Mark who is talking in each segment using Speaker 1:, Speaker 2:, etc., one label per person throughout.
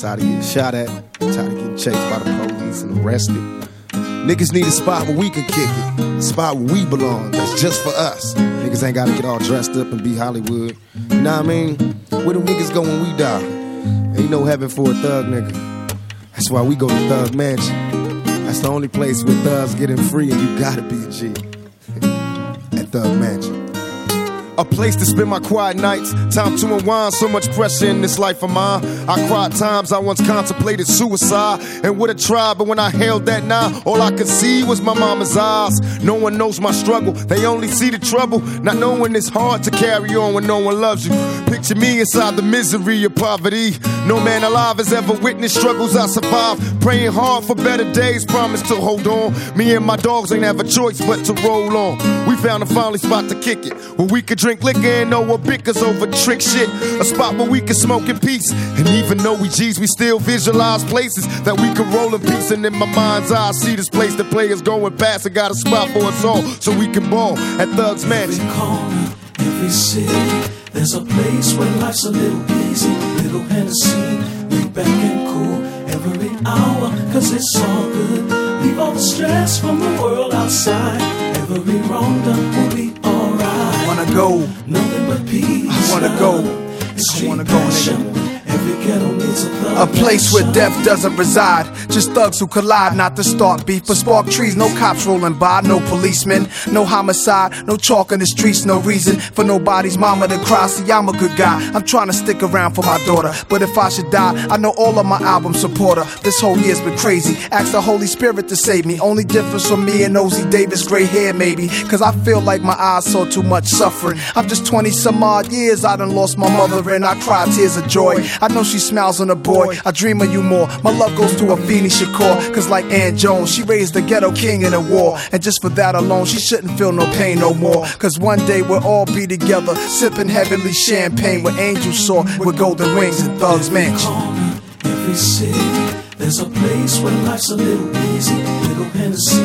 Speaker 1: Tired of getting shot at, tired of getting chased by the police and arrested. Niggas need a spot where we can kick it, a spot where we belong, that's just for us. Niggas ain't gotta get all dressed up and be Hollywood. You know what I mean? Where them niggas go when we die? Ain't no heaven for a thug nigga. That's why we go to Thug Mansion. That's the only place where thugs getting free and you gotta be a G. At Thug Mansion. A place to spend my quiet nights. Time to unwind. So much pressure in this life of mine. I cried times I once contemplated suicide and would have tried, but when I held that knife, all I could see was my mama's eyes. No one knows my struggle. They only see the trouble. Not knowing it's hard to carry on when no one loves you. Picture me inside the misery of poverty. No man alive has ever witnessed struggles I survived. Praying hard for better days. Promise to hold on. Me and my dogs ain't have a choice but to roll on. We found a finally spot to kick it where we could drink liquor and know what bickers over trick shit. A spot where we can smoke in peace. And even though we G's, we still visualize places that we can roll in peace. And in my mind's eye, I see this place that players going past and got a spot for us all so we can ball at Thugs Mansion.
Speaker 2: Every corner, every city, there's a place where life's a little easy. Little Hennessy, we back and cool every hour, cause it's all good. Leave all the stress from the world outside. Every wrong done will be alright.
Speaker 3: Wanna go,
Speaker 2: Nothing but peace.
Speaker 3: I wanna go.
Speaker 2: street
Speaker 3: wanna go, nigga.
Speaker 2: A
Speaker 3: place where death doesn't reside. Just thugs who collide, not to start beef. But spark trees, no cops rolling by, no policemen, no homicide, no chalk in the streets, no reason for nobody's mama to cry. See, I'm a good guy. I'm trying to stick around for my daughter. But if I should die, I know all of my album support her. This whole year's been crazy. Ask the Holy Spirit to save me. Only difference from me and Ossie Davis, gray hair maybe. Cause I feel like my eyes saw too much suffering. I'm just 20 some odd years, I done lost my mother and I cry tears of joy. I know she smiles on a boy. I dream of you more. My love goes to Afeni Shakur. Cause like Ann Jones, she raised the ghetto king in a war. And just for that alone, she shouldn't feel no pain no more. Cause one day we'll all be together, sipping heavenly champagne with angels soar with golden wings and thugs mansion.
Speaker 2: every city, there's a place where life's a little easy. Little Hennessy,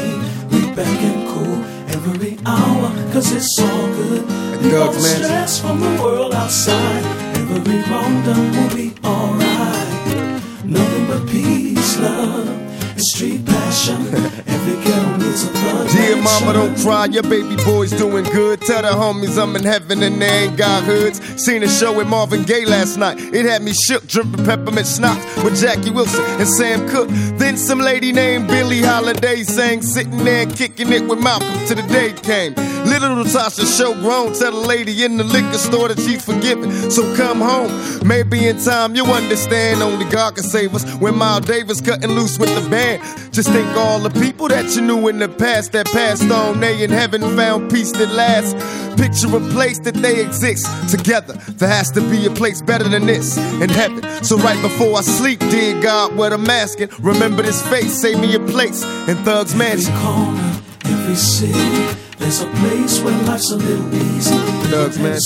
Speaker 2: we back and cool every hour, cause it's all good. Leave all the stress from the world outside. Every wrong done will be alright. Nothing but peace, love, and street passion. Every ghetto needs a thug
Speaker 1: Dear mama, don't cry, your baby boy's doing good. Tell the homies I'm in heaven and they ain't got hoods. Seen a show with Marvin Gaye last night. It had me shook, dripping peppermint schnapps with Jackie Wilson and Sam Cooke. Then some lady named Billie Holiday sang, sitting there kicking it with Malcolm till the day came. Little Latasha show grown, tell the lady in the liquor store that she's forgiven. So come home, maybe in time you'll understand. Only God can save us. When Miles Davis cutting loose with the band, just think all the people that you knew in the past that passed on. They in heaven found peace that lasts. Picture a place that they exist together. There has to be a place better than this in heaven. So right before I sleep, dear God, what I'm asking, remember this face, save me a place in Thug's
Speaker 2: Every
Speaker 1: Mansion.
Speaker 2: corner, every city, there's a place where life's a little easy.
Speaker 1: Thugs, man.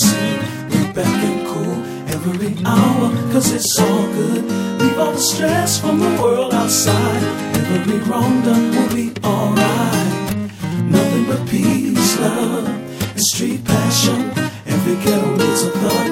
Speaker 2: We back and cool every hour, cause it's all good. Leave all the stress from the world outside. Every wrong done will be alright. Every ghetto needs a thug